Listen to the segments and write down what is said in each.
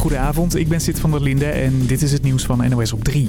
Goedenavond, ik ben Sid van der Linde en dit is het nieuws van NOS op 3.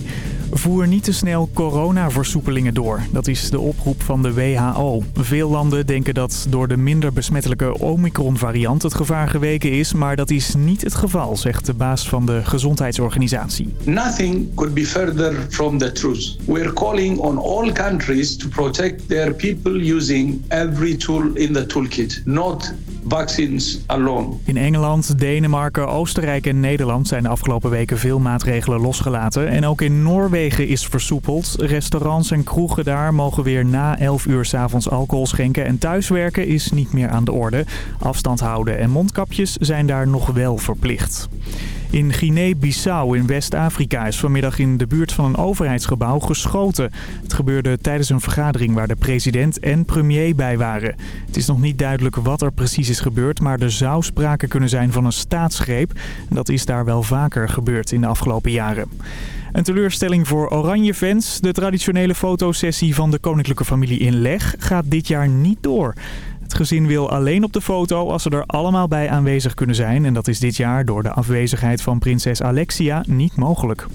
Voer niet te snel coronaversoepelingen door. Dat is de oproep van de WHO. Veel landen denken dat door de minder besmettelijke Omicron-variant het gevaar geweken is. Maar dat is niet het geval, zegt de baas van de Gezondheidsorganisatie. Nothing could be further from the truth. We're calling on all countries to protect their people using every tool in the toolkit. Not vaccines alone. In Engeland, Denemarken, Oostenrijk en Nederland zijn de afgelopen weken veel maatregelen losgelaten. En ook in Noorwegen is versoepeld. Restaurants en kroegen daar mogen weer na 11 uur s'avonds alcohol schenken. En thuiswerken is niet meer aan de orde. Afstand houden en mondkapjes zijn daar nog wel verplicht. In Guinea-Bissau in West-Afrika is vanmiddag in de buurt van een overheidsgebouw geschoten. Het gebeurde tijdens een vergadering waar de president en premier bij waren. Het is nog niet duidelijk wat er precies is gebeurd, maar er zou sprake kunnen zijn van een staatsgreep. Dat is daar wel vaker gebeurd in de afgelopen jaren. Een teleurstelling voor Oranje-fans. De traditionele fotosessie van de koninklijke familie in Leg gaat dit jaar niet door. Gezin wil alleen op de foto als ze er allemaal bij aanwezig kunnen zijn. En dat is dit jaar door de afwezigheid van prinses Alexia niet mogelijk.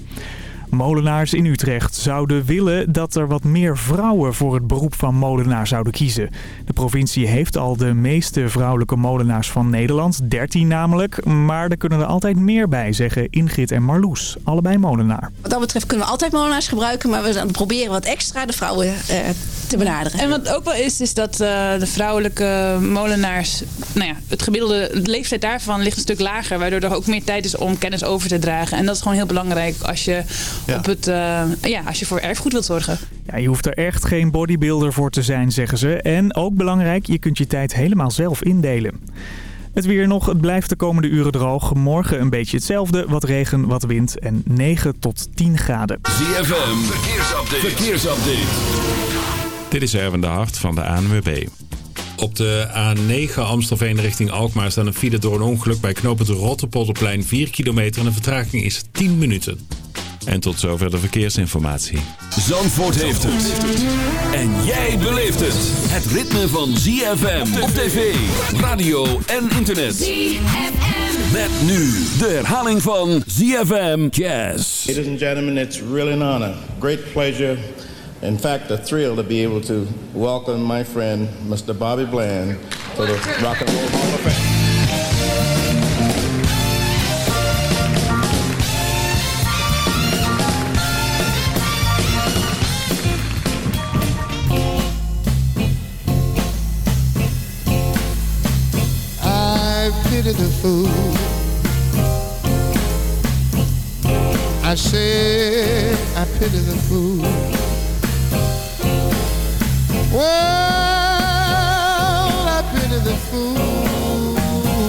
Molenaars in Utrecht zouden willen dat er wat meer vrouwen voor het beroep van molenaar zouden kiezen. De provincie heeft al de meeste vrouwelijke molenaars van Nederland, 13 namelijk. Maar er kunnen er altijd meer bij, zeggen Ingrid en Marloes, allebei molenaar. Wat dat betreft kunnen we altijd molenaars gebruiken, maar we proberen wat extra de vrouwen eh, te benaderen. En wat ook wel is, is dat uh, de vrouwelijke molenaars, nou ja, het gemiddelde leeftijd daarvan ligt een stuk lager. Waardoor er ook meer tijd is om kennis over te dragen. En dat is gewoon heel belangrijk als je, Op het, uh, ja, als je voor erfgoed wilt zorgen. Ja, je hoeft er echt geen bodybuilder voor te zijn, zeggen ze. En ook belangrijk, je kunt je tijd helemaal zelf indelen. Het weer nog, het blijft de komende uren droog. Morgen een beetje hetzelfde, wat regen, wat wind en 9 tot 10 graden. ZFM, verkeersupdate. verkeersupdate. Dit is Erwin de Hart van de ANWB. Op de A9 Amstelveen richting Alkmaar staan een file door een ongeluk bij knooppunt Rotterpolderplein 4 kilometer en de vertraging is 10 minuten. En tot zover de verkeersinformatie. Zandvoort heeft het. En jij beleeft het. Het ritme van ZFM op tv, radio en internet. ZFM. Met nu de herhaling van ZFM Jazz. Ladies and gentlemen, it's really an honor. Great pleasure. In fact, a thrill to be able to welcome my friend, Mr. Bobby Bland, to the Rock and Roll Hall of Fame. Pity the fool. I said I pity the fool. Well, I pity the fool,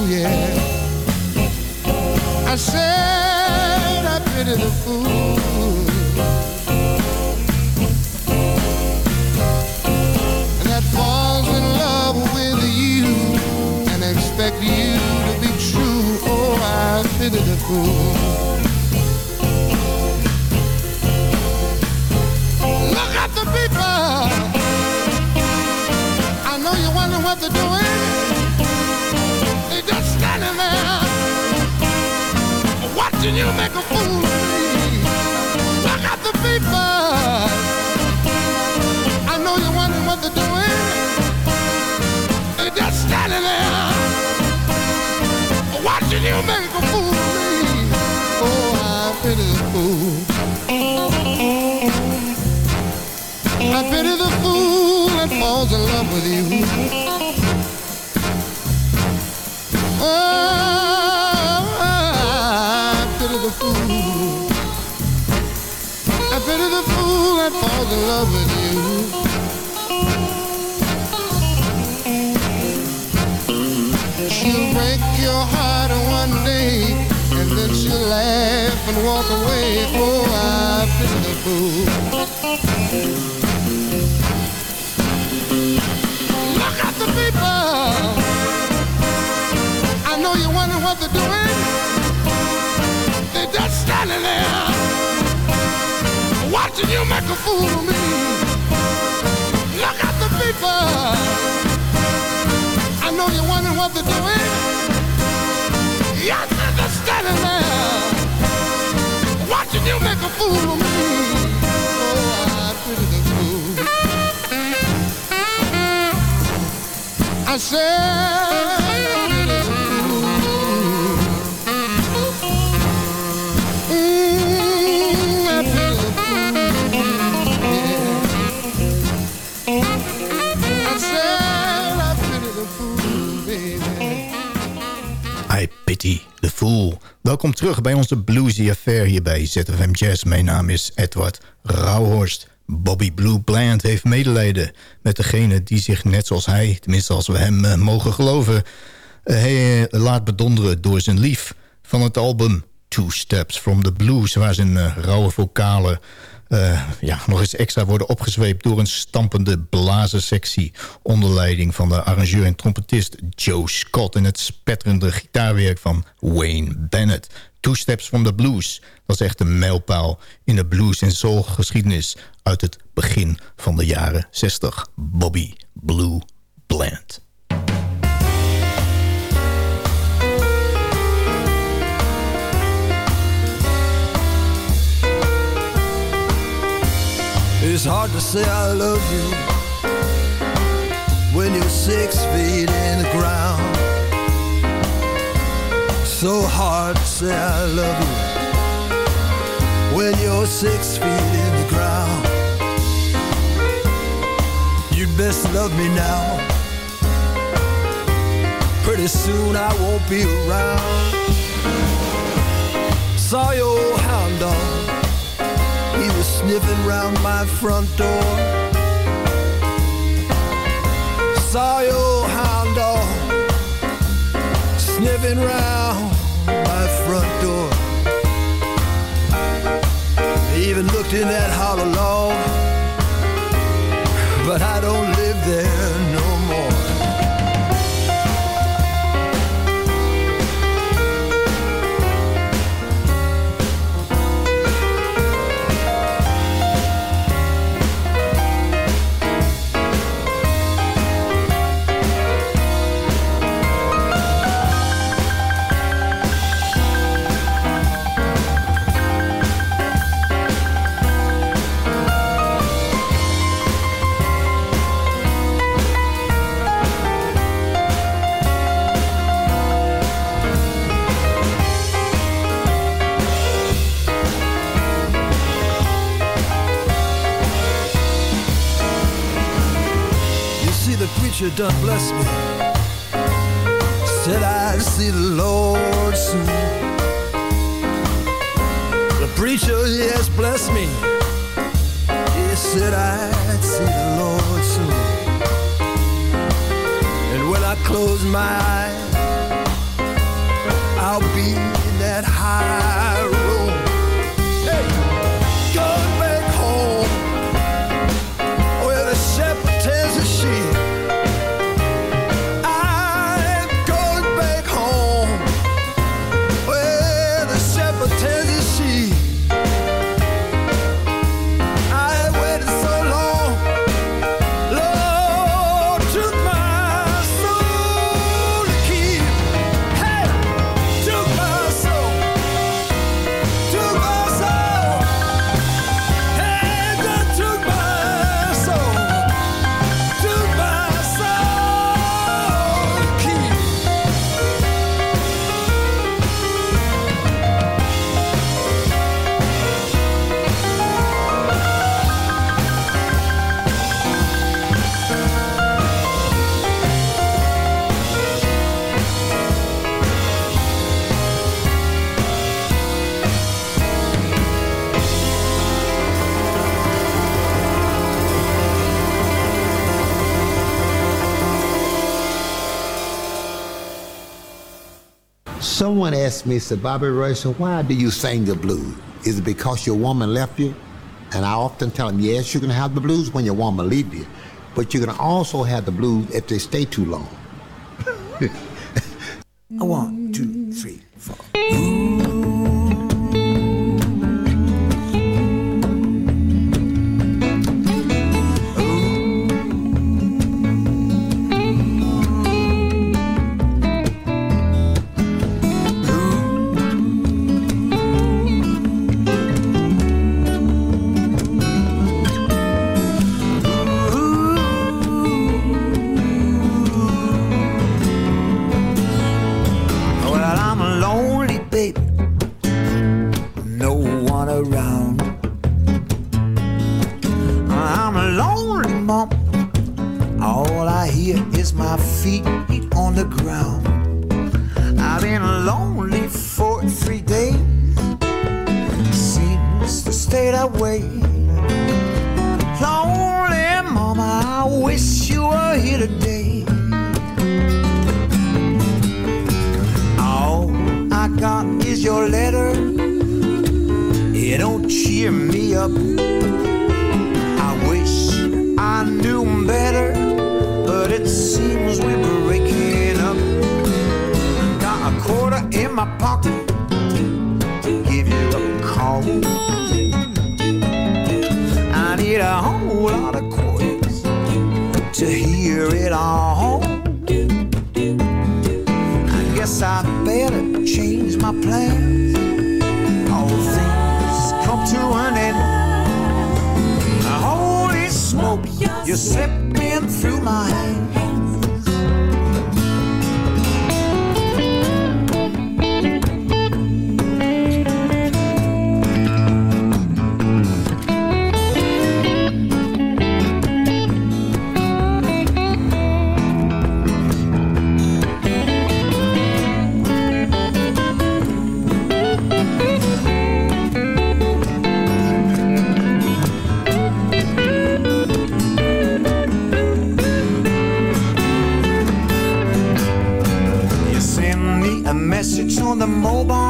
yeah. I said I pity the fool. Look at the people what they're doing. They're just standing there watching you make a fool I pity the fool that falls in love with you. Oh, I pity the fool. I pity the fool that falls in love with you. She'll break your heart one day, and then she'll laugh and walk away. Oh, I pity the fool. the people. I know you're wondering what they're doing. They're just standing there, watching you make a fool of me. Look at the people. I know you're wondering what they're doing. Yes, they're just standing there, watching you make a fool of me. I said, I pity fool. The fool. Pity the Fool. Welkom terug bij onze Bluesy Affair hier bij ZFM Jazz. Mijn naam is Edward Rauhorst. Bobby Blue Bland heeft medelijden met degene die zich net zoals hij... tenminste als we hem eh, mogen geloven... eh, laat bedonderen door zijn lief van het album Two Steps from the Blues... waar zijn eh, rauwe vocalen eh, ja, nog eens extra worden opgezweept... door een stampende blazensectie... onder leiding van de arrangeur en trompetist Joe Scott... en het spetterende gitaarwerk van Wayne Bennett. Two Steps from the Blues, is echt een mijlpaal... in de blues- en soul-geschiedenis uit het begin van de jaren 60. Bobby Blue Bland. It's hard to say I love you when you're six feet in the ground. So hard to say I love you when you're six feet in the ground. You'd best love me now. Pretty soon I won't be around. Saw your hound dog. Sniffing round my front door. Saw your hound dog sniffing round my front door. Even looked in that hollow log, but I don't live there no done bless me. Said I'd see the Lord soon. The preacher, he has blessed me. He said I'd see the Lord soon. And when I close my eyes, Someone asked me, said, Bobby Royce, why do you sing the blues? Is it because your woman left you? And I often tell them, yes, you can have the blues when your woman leaves you, but you can also have the blues if they stay too long. One, two, three, four. My plans. All things come to an end. Holy smoke, you're slipping through my hands. Message on the mobile.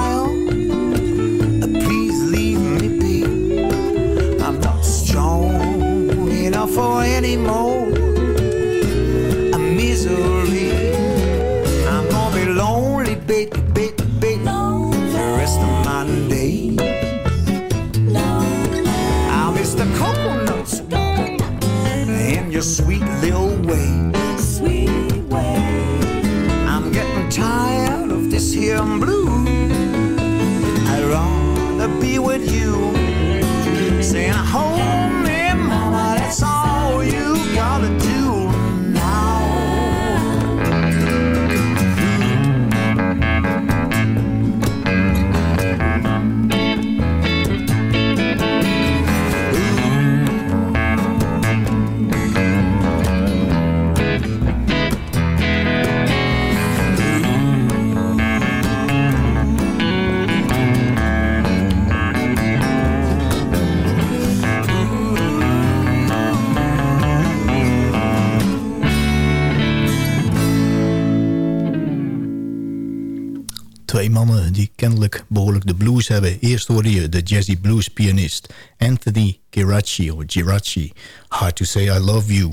Twee mannen die kennelijk behoorlijk de blues hebben. Eerst hoorde je de jazzy blues pianist Anthony Geraci, of Geraci. Hard to Say I Love You.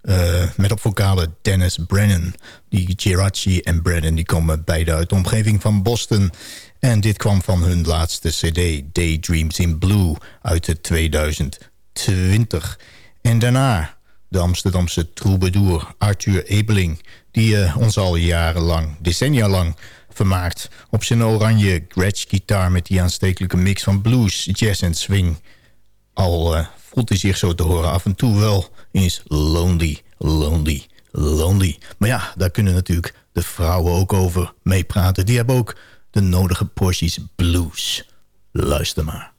Eh, met op vocalen Dennis Brennan. Die Geraci en Brennan die komen beide uit de omgeving van Boston. En dit kwam van hun laatste cd, Daydreams in Blue, uit de 2020. En daarna de Amsterdamse troubadour Arthur Ebeling... die eh, ons al jarenlang, decennia lang vermaakt... op zijn oranje Gretsch-gitaar met die aanstekelijke mix van blues, jazz en swing. Al eh, voelt hij zich zo te horen af en toe wel eens lonely, lonely, lonely. Maar ja, daar kunnen natuurlijk de vrouwen ook over meepraten. Die hebben ook de nodige porties blues. Luister maar.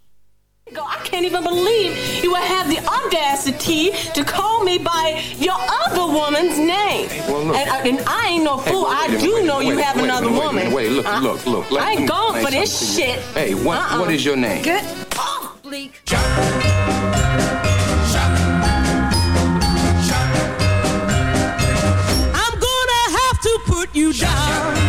I can't even believe you would have the audacity to call me by your other woman's name. Well, look. and, uh, and I ain't no Hey, fool. wait a I minute, do wait know minute, you have wait another wait woman. minute, Wait, look, Uh, look, look. Let I ain't going for this something to you. shit. Hey, what, Uh-uh. what is your name? Get off, Bleak. I'm gonna have to put you down.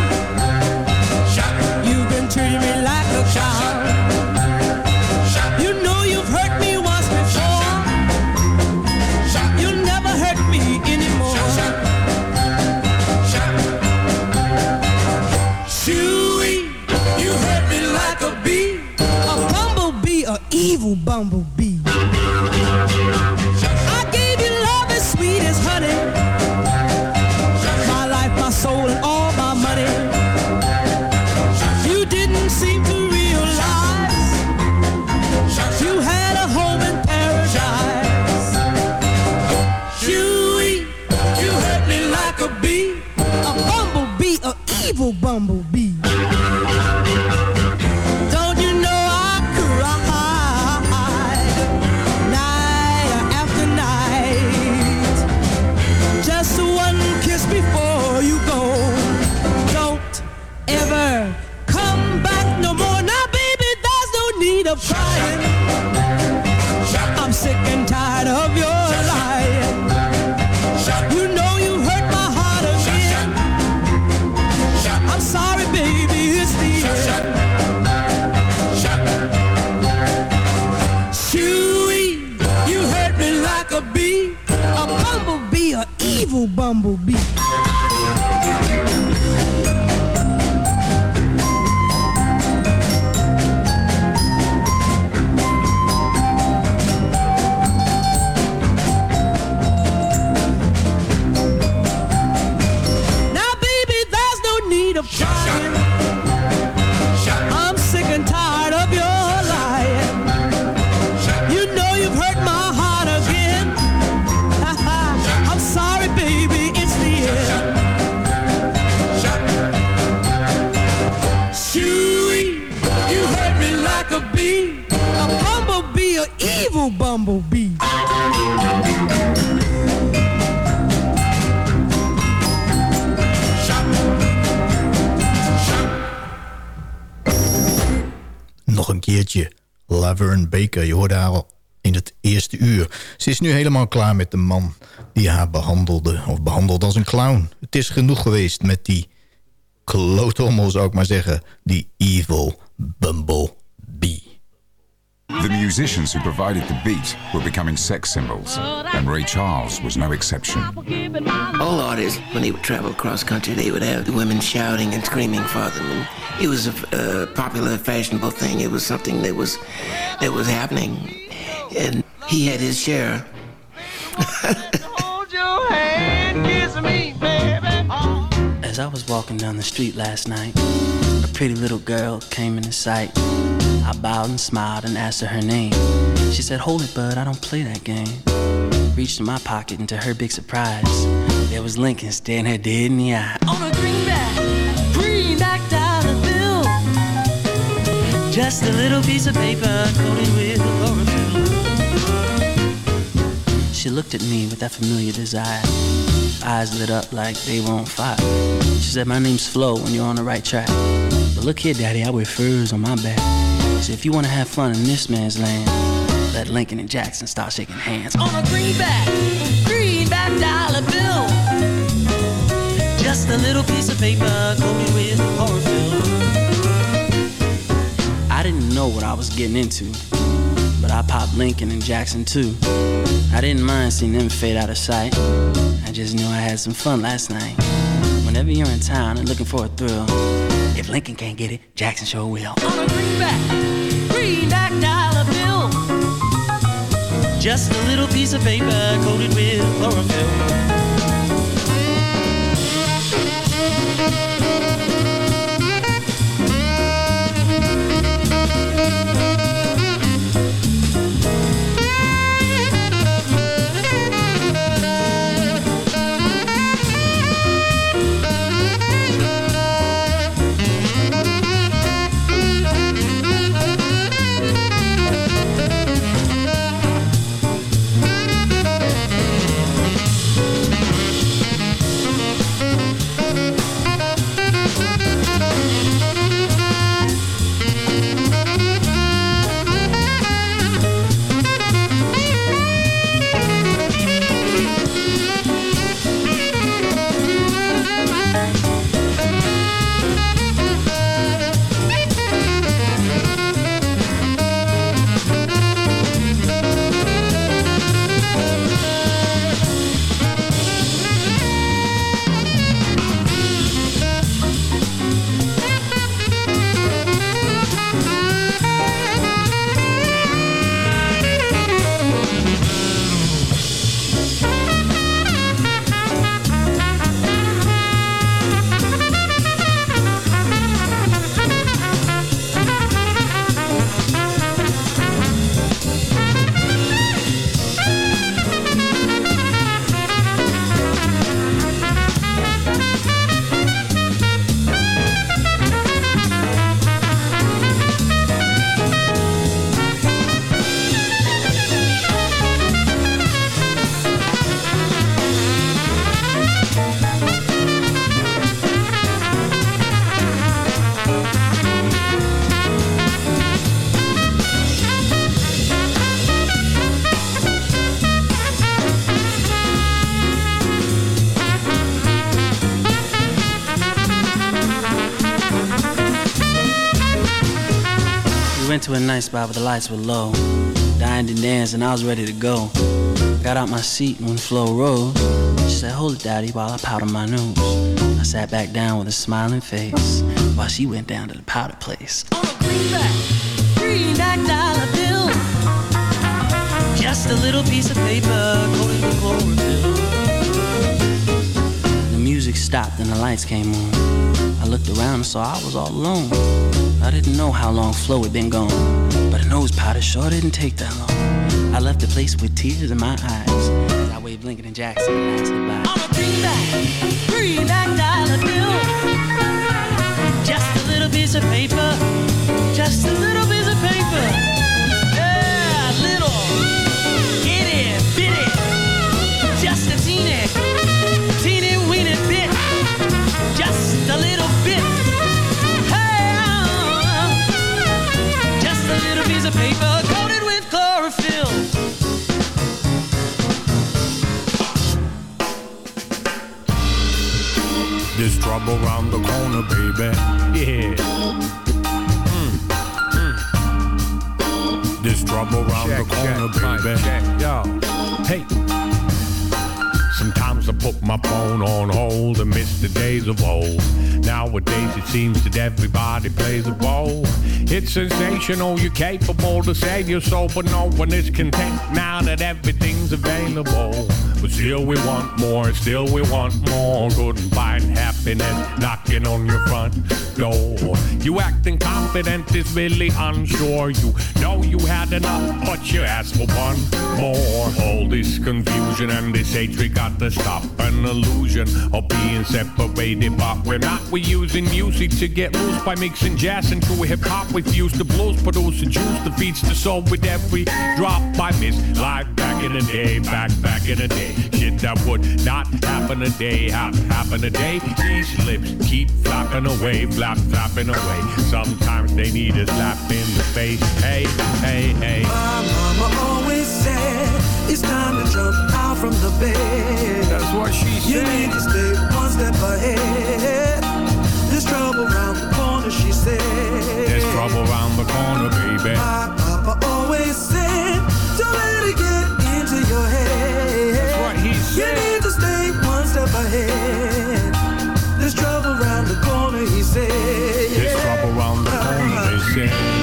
Evil helemaal klaar met de man die haar behandelde. Of behandelde als een clown. Het is genoeg geweest met die kloothommel, zou ik maar zeggen. Die evil bumblebee. The musicians who provided the beat were becoming sex symbols, and Ray Charles was no exception. All artists, when they would travel across country, they would have the women shouting and screaming for them. And it was a, a popular, fashionable thing. It was something that was that was happening, and he had his share. As I was walking down the street last night, a pretty little girl came into sight. I bowed and smiled and asked her her name. She said, Hold it, bud, I don't play that game. Reached in my pocket, and to her big surprise, there was Lincoln staring her dead in the eye. On a greenback, greenback dollar bill. Just a little piece of paper coated with She looked at me with that familiar desire. Eyes lit up like they were on fire. She said, My name's Flo, and you're on the right track. But look here, Daddy, I wear furs on my back. So if you want to have fun in this man's land, let Lincoln and Jackson start shaking hands. On a greenback, greenback dollar bill. Just a little piece of paper coated with chlorophyll. I didn't know what I was getting into, but I popped Lincoln and Jackson too. I didn't mind seeing them fade out of sight. I just knew I had some fun last night. Whenever you're in town and looking for a thrill, if Lincoln can't get it, Jackson sure will. On a greenback, greenback dollar bill. Just a little piece of paper coated with chlorophyll. Went to a nice spot where the lights were low. Dined and danced, and I was ready to go. Got out my seat when Flo rose. She said, Hold it, Daddy, while I powder my nose. I sat back down with a smiling face while she went down to the powder place. On a Greenback dollar bill. Just a little piece of paper coated with chlorophyll. The music stopped and the lights came on. I looked around and saw I was all alone. I didn't know how long Flo had been gone, but a nose powder sure didn't take that long. I left the place with tears in my eyes. As I waved Lincoln and Jackson and asked goodbye. On a greenback, greenback dollar bill. Just a little piece of paper. Trouble around the corner, baby. Yeah. Mm, mm. There's trouble around the corner, baby. Yo, hey. Sometimes I put my phone on hold and miss the days of old. Nowadays it seems that everybody plays a role. It's sensational, you're capable to save your soul, but no one is content now that everything's available. But still we want more, still we want more. Couldn't find happiness knocking on your front door. You acting confident is really unsure. You know you had enough, but you asked for one more. All this confusion and this hatred got to stop. An illusion of being separated, but we're not. We're using music to get loose by mixing jazz into hip hop. We fuse the blues, produce the juice that feeds the soul with every drop. I miss life back in the day, back back in the day. Shit that would not happen today, have happen a day. These lips keep flapping away, flap flapping away. Sometimes they need a slap in the face. Hey, hey, hey. My mama always said it's time to jump out from the bed. That's what she said. You need to stay one step ahead. There's trouble around the corner, she said. There's trouble around the corner, baby. My papa always said, don't let it get into your head. He You need to stay one step ahead. There's trouble around the corner, he said. There's trouble around the corner, they say.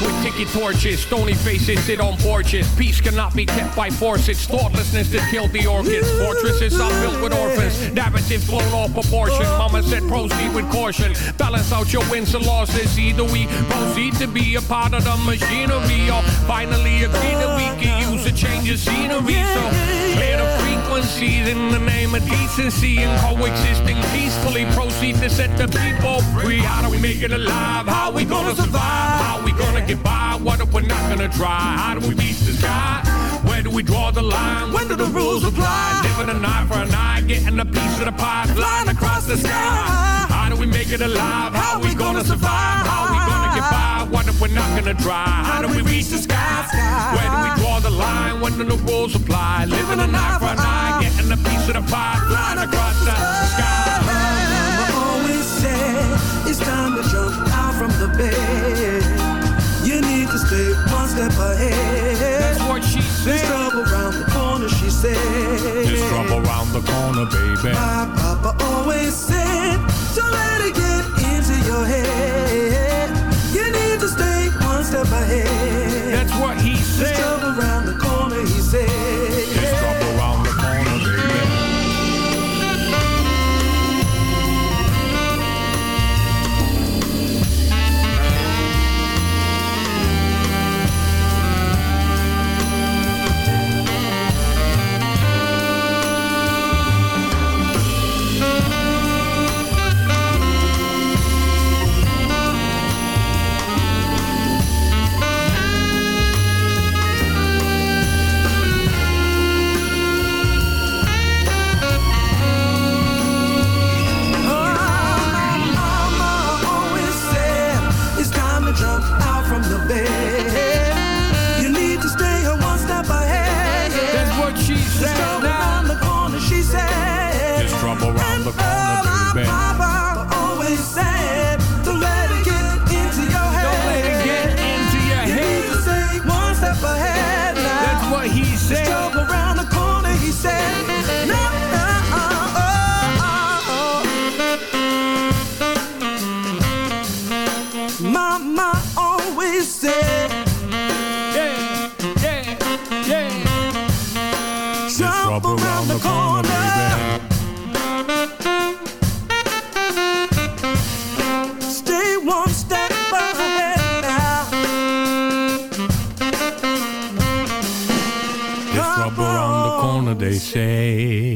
With ticket torches. Stony faces sit on porches. Peace cannot be kept by force. It's thoughtlessness that killed the orchids. Fortresses are built with orphans. Narratives blown off proportion. Mama said proceed with caution. Balance out your wins and losses. Either we proceed to be a part of the machinery or finally agree that we can a change of scenery. So clear the frequencies in the name of decency and coexisting peacefully. Proceed to set the people free. How do we make it alive? How we gonna survive? How we gonna get by? What if we're not gonna try? How do we reach the sky? Where do we draw the line? When do the rules apply? Living an eye for an eye, getting a piece of the pie, flying across the sky. How do we make it alive? How we gonna survive? How we gonna get by? What if we're not gonna try? How do we reach the sky? Where do we draw the line? When do the rules apply? Living an eye for an eye, getting a piece of the pie, flying across the sky. Mama always said it's time to jump out from the bed. You need to stay one step ahead. That's what she There's said. trouble around the corner, she said. There's trouble around the corner, baby. My papa always said, don't let it get into your head. Step ahead. That's what he said. trouble around the corner, he said. Say. Yeah, yeah, yeah. Jump around the corner. Stay one step ahead now. Just rub around the corner, they say.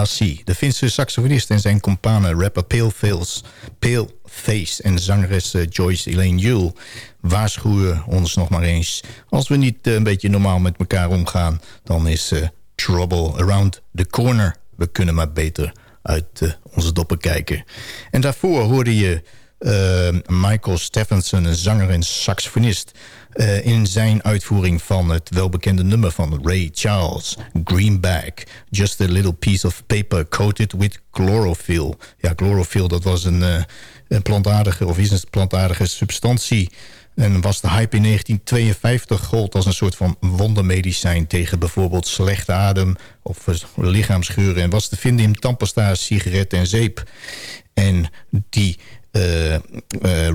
De Finse saxofonist en zijn companen rapper Paleface, Paleface en zangeres eh, Joyce Elaine Yule waarschuwen ons nog maar eens. Als we niet eh, een beetje normaal met elkaar omgaan, dan is eh, trouble around the corner. We kunnen maar beter uit onze doppen kijken. En daarvoor hoorde je Michael Stephenson, een zanger en saxofonist... eh, in zijn uitvoering van het welbekende nummer van Ray Charles... Greenback, Just a Little Piece of Paper Coated with Chlorophyll. Ja, chlorophyll, dat was een, eh, een plantaardige, of is een plantaardige substantie... En was de hype in 1952 gold als een soort van wondermedicijn... tegen bijvoorbeeld slechte adem of eh, lichaamsgeuren... en was te vinden in tandpasta, sigaretten en zeep. En die eh, eh,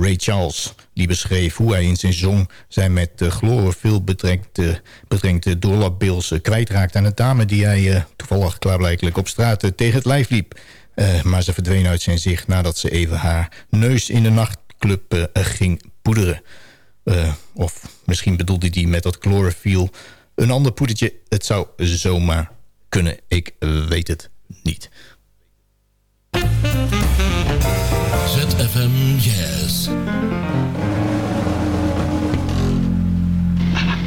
Ray Charles die beschreef hoe hij in zijn zong... zijn met uh, chlorophyll bedrenkte, bedrenkte kwijtraakte aan een dame... die hij toevallig klaarblijkelijk op straat tegen het lijf liep. Maar ze verdween uit zijn zicht nadat ze even haar neus in de nachtclub ging poederen. Of misschien bedoelde hij met dat chlorophyll een ander poedertje. Het zou zomaar kunnen. Ik weet het niet. ZFM Jazz.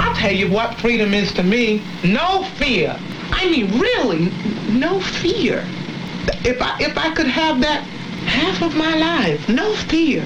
I'll tell you what freedom is to me. No fear. I mean, really, no fear. If I if I could have that half of my life, no fear.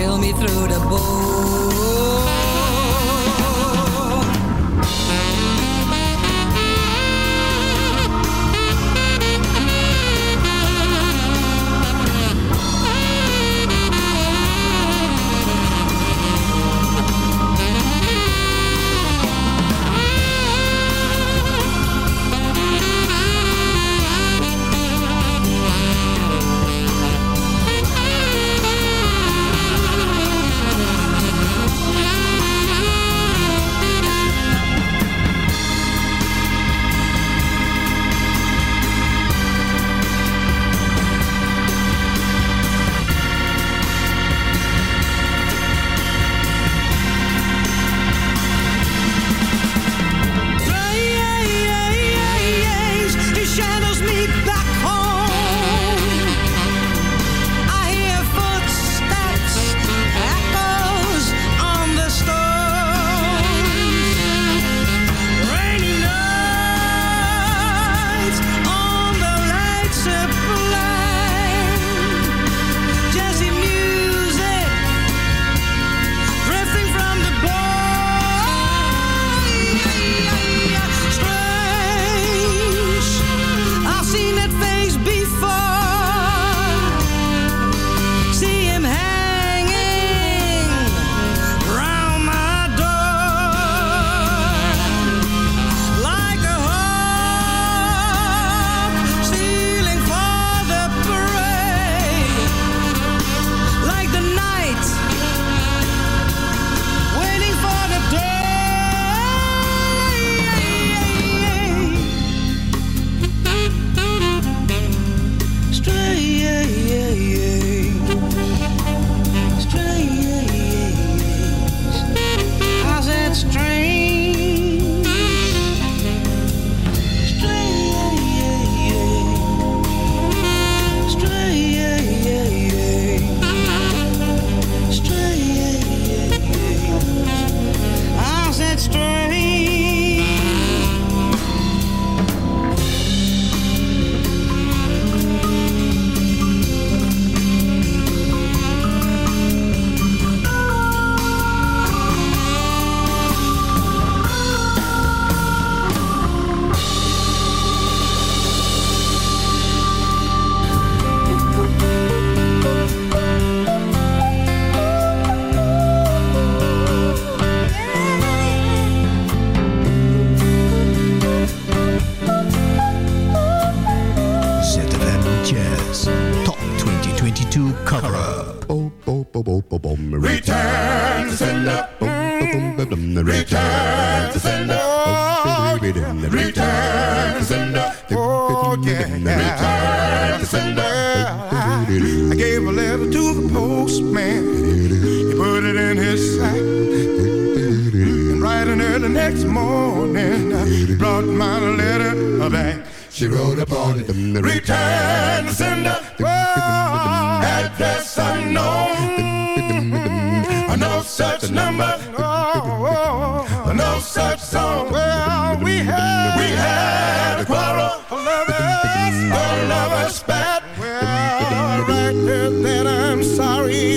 Chill me through the bone.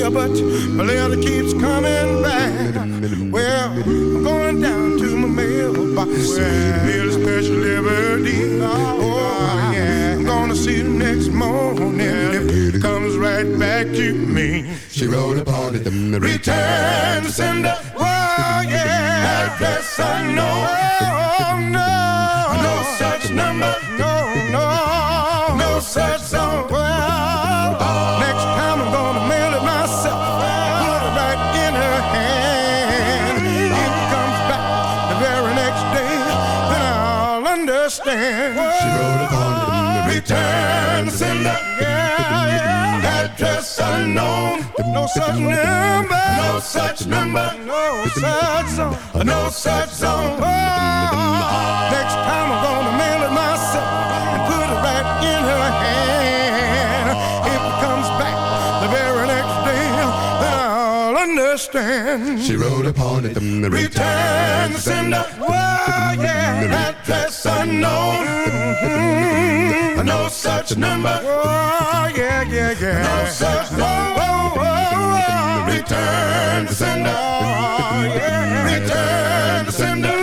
Sorry, but my letter keeps coming back. Well, I'm going down to my mailbox. A special liberty. Oh, yeah. I'm gonna see you next morning. If it comes right back to me. She wrote upon it, return to sender. Oh, yeah. Address unknown. Oh, no. No Address. No such number. No such number. No such song. No such song. Oh, next time I'm gonna mail it myself and put it right in her hand. If it comes back the very next day, then I'll understand. She wrote upon it, the return to sender. Oh, yeah, address unknown. Mm, No such number. Oh, yeah, yeah, yeah. No such number. Oh, oh, oh. Return to sender. Oh, yeah. Return to sender.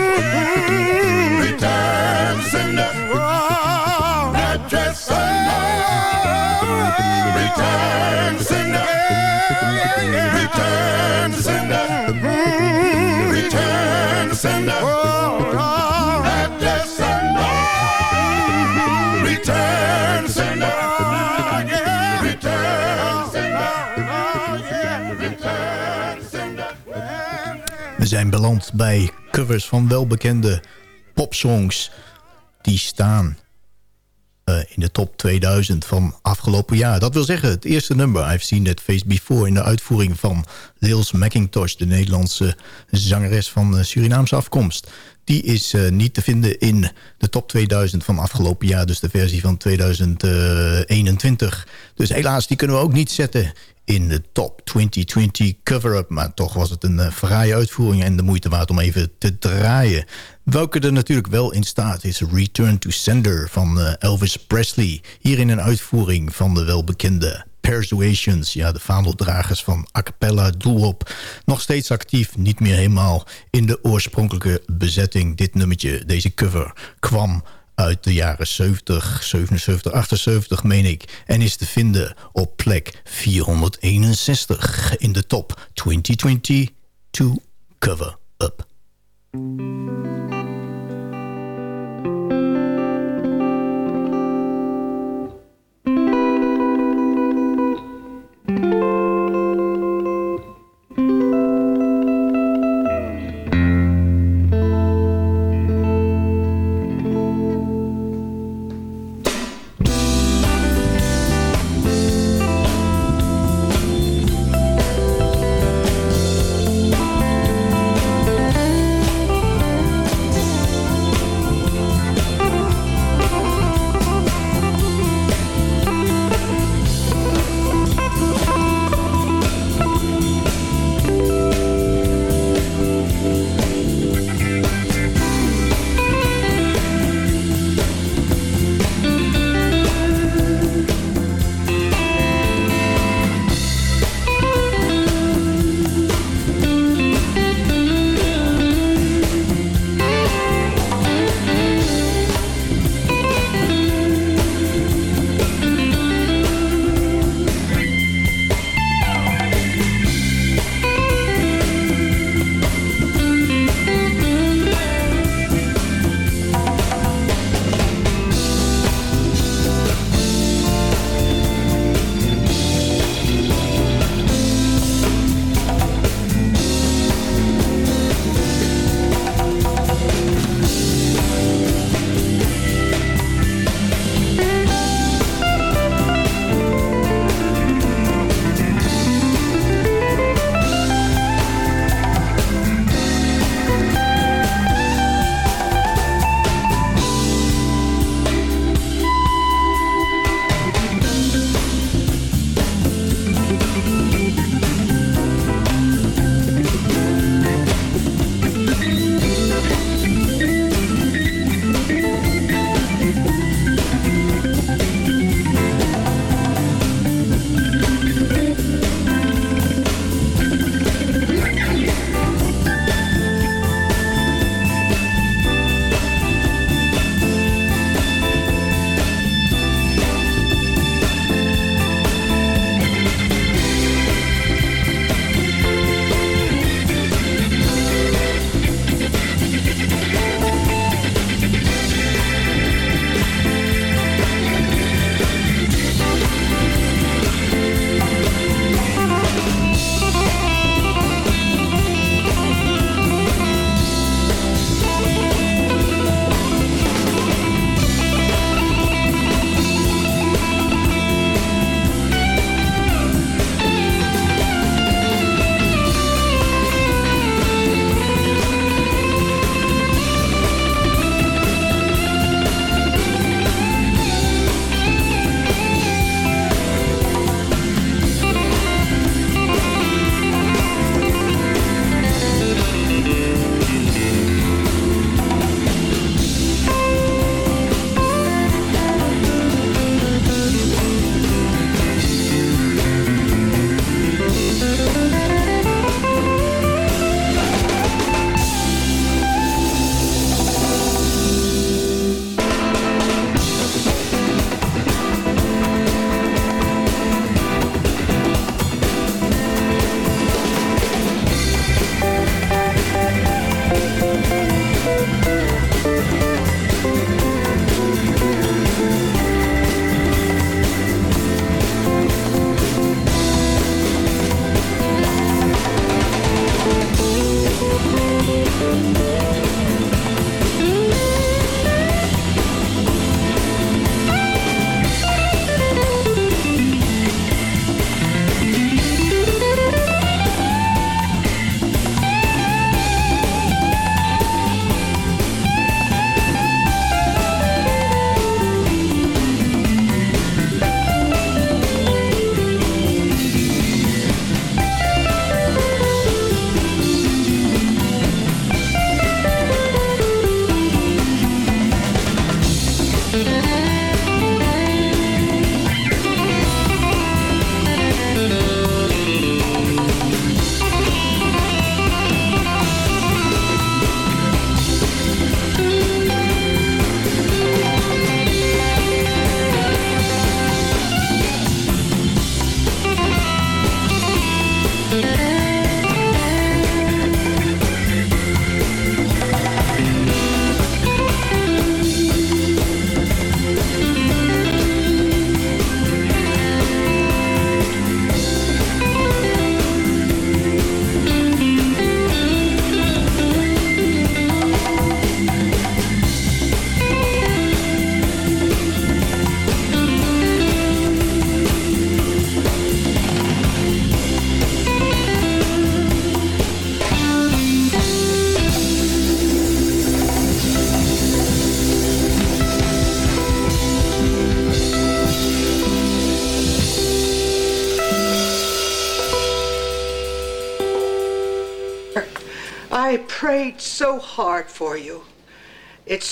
Return to sender. Oh, address unknown. Return to sender. Return to sender. Mm, Return to sender. Zijn beland bij covers van welbekende popsongs. Die staan eh, in de top 2000 van afgelopen jaar. Dat wil zeggen, het eerste nummer, I've Seen That Face Before... in de uitvoering van Lils McIntosh, de Nederlandse zangeres van eh, Surinaamse afkomst. Die is eh, niet te vinden in de top 2000 van afgelopen jaar. Dus de versie van 2021. Dus helaas, die kunnen we ook niet zetten in de top 2020 cover-up. Maar toch was het een uh, fraaie uitvoering en de moeite waard om even te draaien. Welke er natuurlijk wel in staat is Return to Sender van uh, Elvis Presley. Hier in een uitvoering van de welbekende Persuasions. Ja, de vaandeldragers van a cappella doelop. Nog steeds actief, niet meer helemaal in de oorspronkelijke bezetting. Dit nummertje, deze cover, kwam uit de jaren 70, 77, 78 meen ik. En is te vinden op plek 461 in de top 2022 cover up.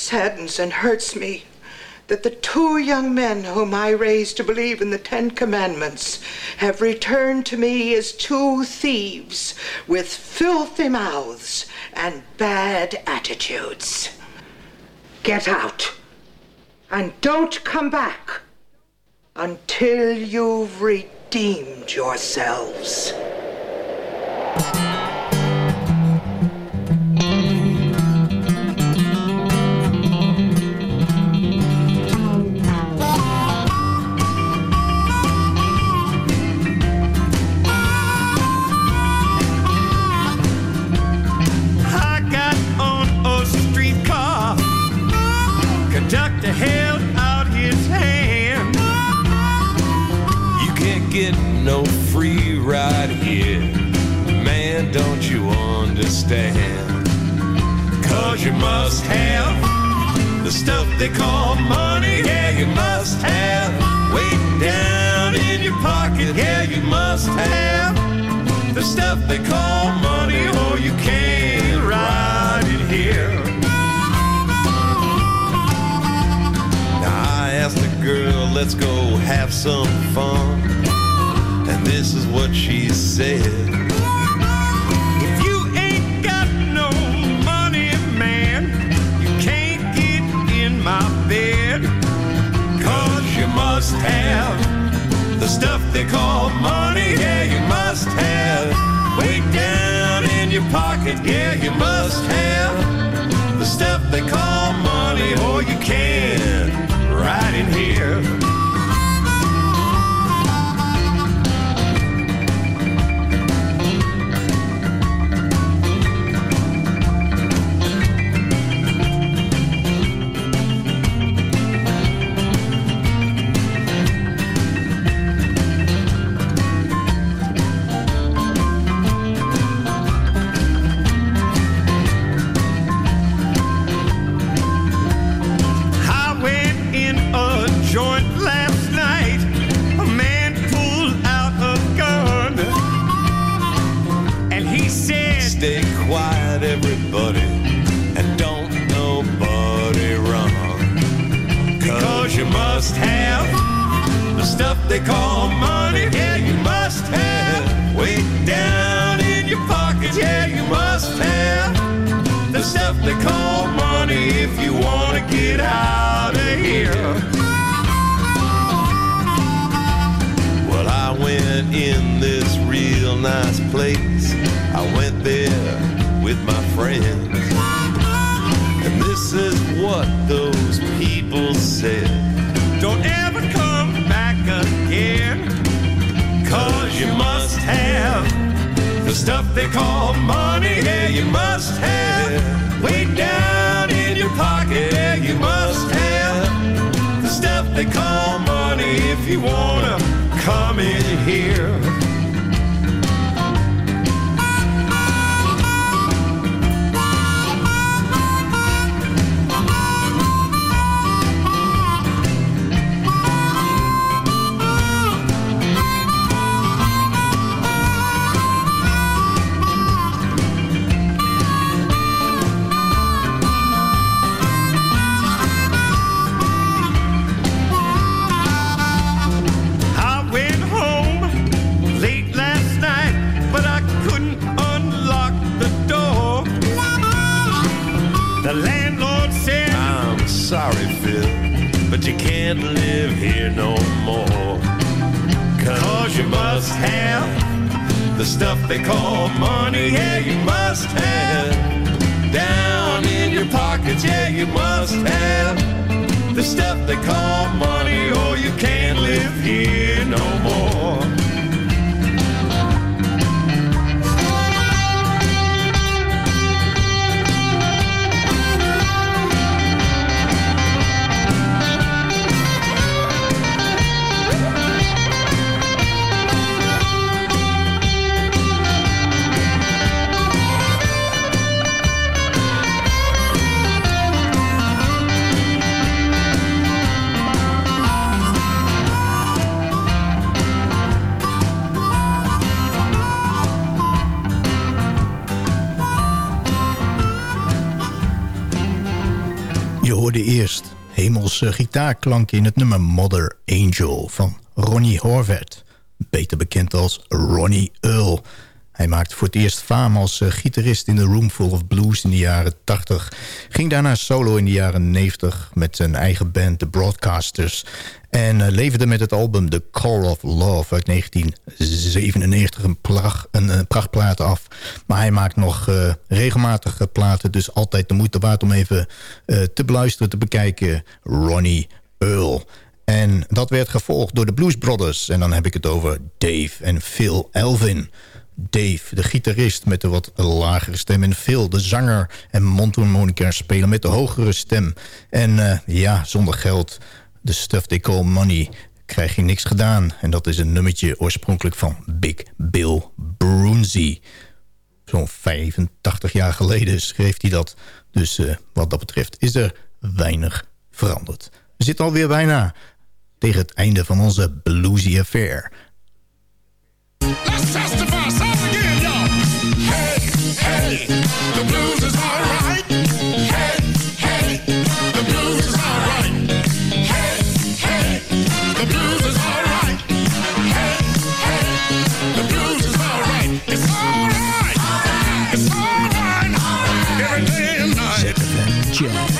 Saddens and hurts me that the two young men whom I raised to believe in the Ten Commandments have returned to me as two thieves with filthy mouths and bad attitudes. Get out and don't come back until you've redeemed yourselves. Conductor held out his hand. You can't get no free ride here. Man, don't you understand? Cause you must have the stuff they call money. Yeah, you must have weight down in your pocket. Yeah, you must have the stuff they call money, or you can't ride it here. Let's go have some fun. And this is what she said. If you ain't got no money, man, you can't get in my bed. You must have the stuff they call money. Yeah, you must have weight down in your pocket. Yeah, you must have the stuff they call money, or you can't quiet, everybody, and don't nobody run. Because you must have the stuff they call money. Yeah, you must have weight down in your pocket. Yeah, you must have the stuff they call money if you want to get out of here. Well, I went in this real nice place. I went there friends. And this is what those people said. Don't ever come back again. Cause you must have the stuff they call money. Yeah, you must have weight down in your pocket. Yeah, you must have the stuff they call money if you wanna come in here. Can't live here no more. Cause you must have the stuff they call money. Yeah, you must have down in your pockets. Yeah, you must have the stuff they call money, or you can't live here no more. Hemelse gitaarklanken in het nummer Mother Angel van Ronnie Horvath. Beter bekend als Ronnie Earl. Hij maakte voor het eerst faam als uh, gitarist in de Room Full of Blues in de jaren 80. Ging daarna solo in de jaren 90 met zijn eigen band The Broadcasters. En uh, leverde met het album The Call of Love uit 1997 een, pracht, een uh, prachtplaat af. Maar hij maakt nog regelmatig platen, dus altijd de moeite waard om even te beluisteren, te bekijken. Ronnie Earl. En dat werd gevolgd door de Blues Brothers. En dan heb ik het over Dave en Phil Elvin. Dave, de gitarist met de wat lagere stem... en Phil, de zanger en mondharmonica spelen met de hogere stem. En ja, zonder geld, de stuff they call money, krijg je niks gedaan. En dat is een nummertje oorspronkelijk van Big Bill Brunsey. Zo'n 85 jaar geleden schreef hij dat. Dus uh, wat dat betreft is er weinig veranderd. We zitten alweer bijna tegen het einde van onze bluesy affair. I'm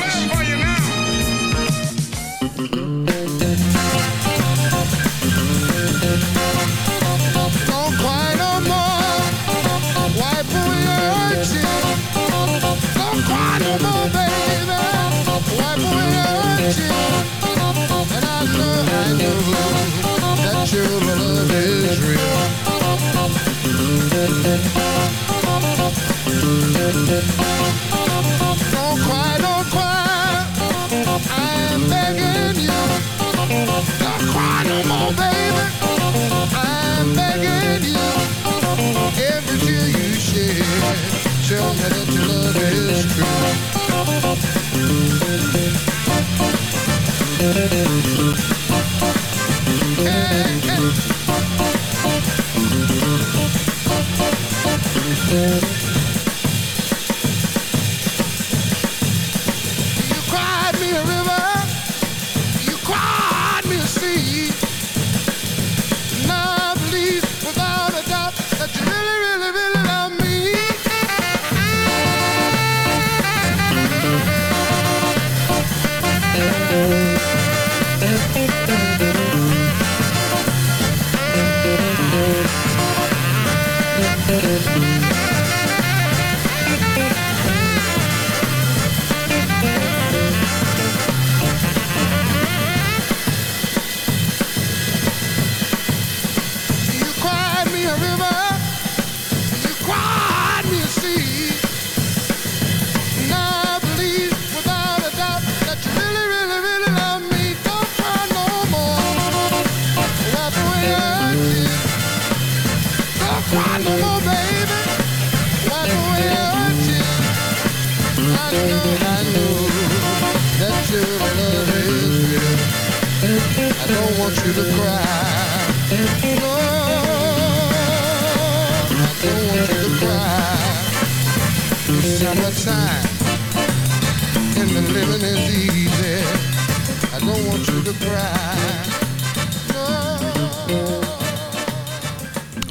Don't want you to.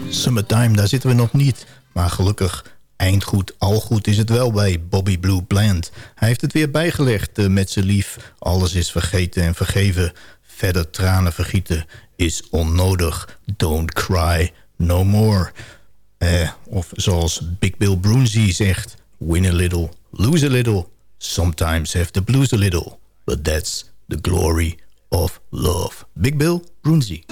Summertime, daar zitten we nog niet. Maar gelukkig, eindgoed, al goed is het wel bij Bobby Blue Bland. Hij heeft het weer bijgelegd eh, met zijn lief. Alles is vergeten en vergeven. Verder tranen vergieten is onnodig. Don't cry no more. Eh, of zoals Big Bill Brunsey zegt... Win a little, lose a little. Sometimes have to blues a little. But that's the glory of love. Big Bill Brunsey.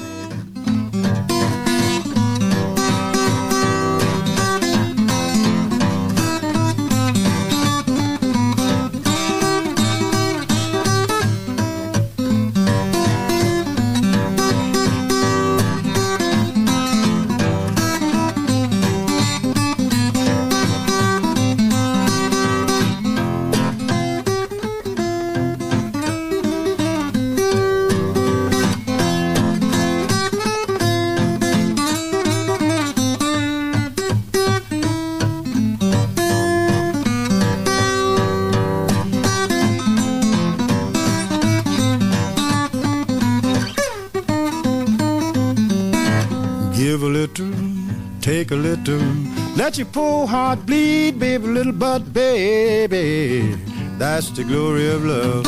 Let your poor heart bleed, baby, little but baby. That's the glory of love.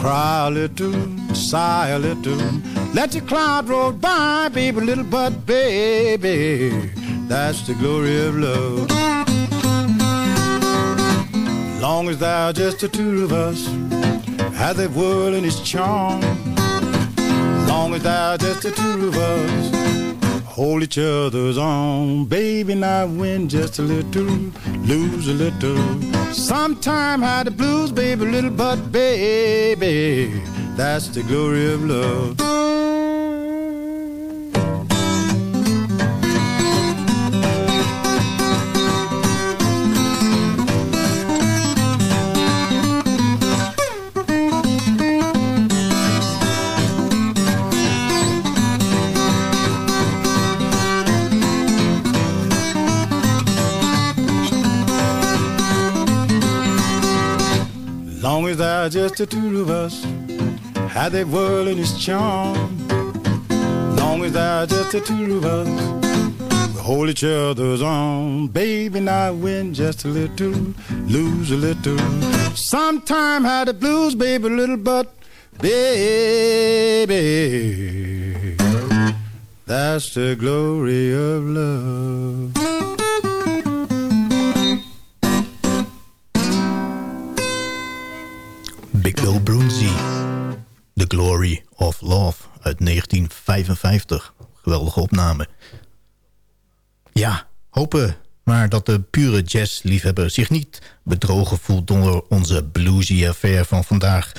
Cry a little, sigh a little. Let your cloud roll by, baby, little but baby. That's the glory of love. Long as thou just the two of us, has the world in its charm. Long as thou just the two of us, hold each other's arm. Baby, now win just a little, lose a little. Sometime had the blues, baby, little but baby. That's the glory of love. Just the two of us, had the world in its charm. Long as there just the two of us, we hold each other's arm. Baby, and I win just a little, lose a little. Sometime had the blues, baby, little but baby. That's the glory of love. Bill Brunsey. The Glory of Love uit 1955. Geweldige opname. Ja, hopen maar dat de pure jazzliefhebber zich niet bedrogen voelt door onze bluesy affair van vandaag.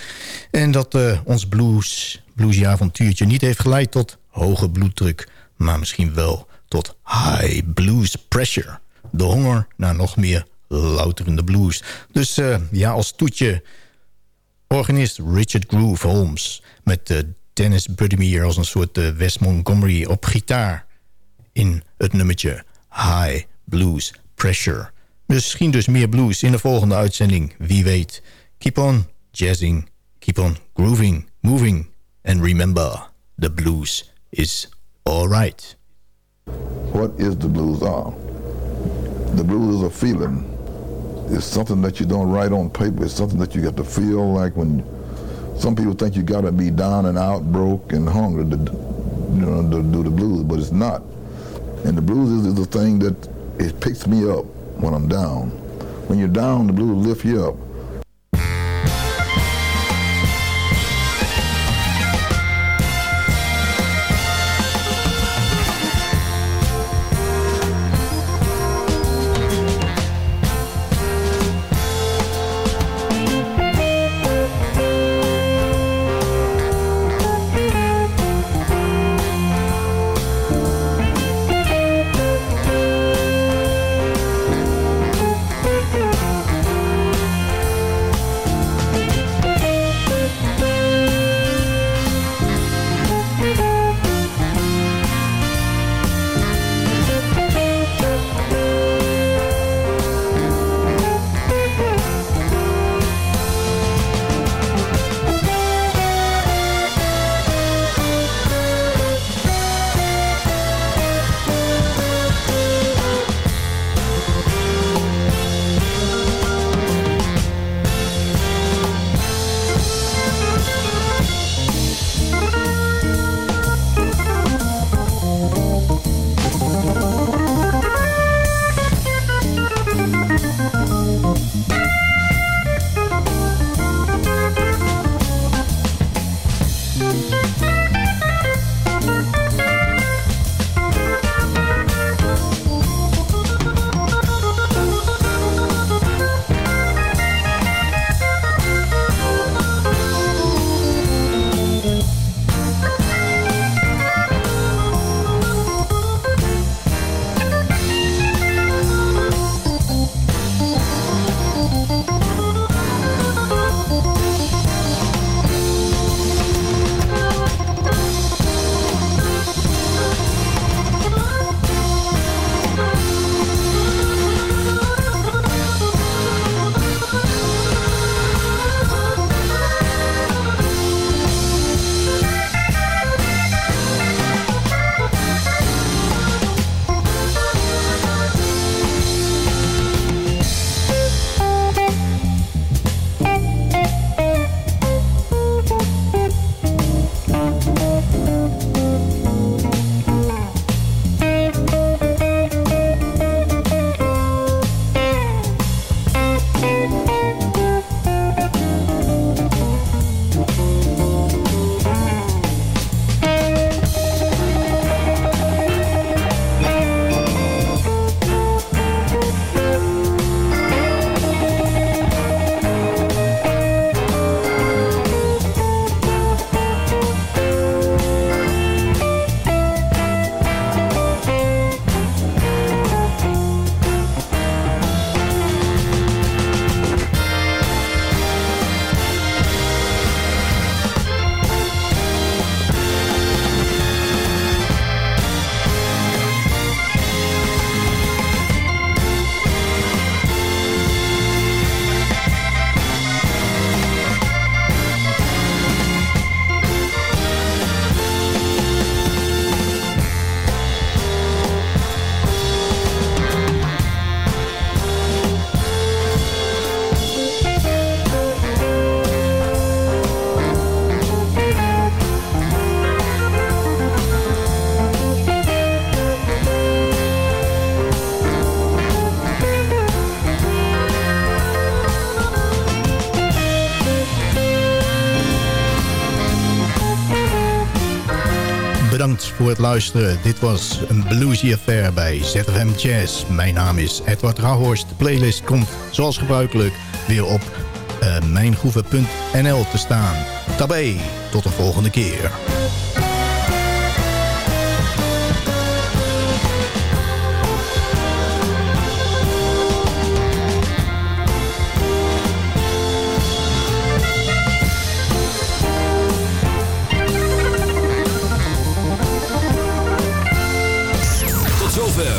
En dat uh, ons blues, bluesy avontuurtje niet heeft geleid tot hoge bloeddruk, maar misschien wel tot high blues pressure. De honger naar nog meer louterende blues. Dus uh, ja, als toetje organist Richard Groove Holmes... met uh, Dennis Budimir als een soort uh, Wes Montgomery op gitaar... in het nummertje High Blues Pressure. Misschien dus meer blues in de volgende uitzending, wie weet. Keep on jazzing, keep on grooving, moving... and remember, the blues is alright. What is the blues are? The blues is a feeling it's something that you don't write on paper. It's something that you got to feel like when some people think you got to be down and out, broke and hungry to, you know, to do the blues, but it's not. And the blues is, is the thing that it picks me up when I'm down. When you're down, the blues lift you up. Dit was een bluesy affair bij ZFM Jazz. Mijn naam is Edward Rauhorst. De playlist komt zoals gebruikelijk weer op uh, mijngroeven.nl te staan. Tabé, tot de volgende keer.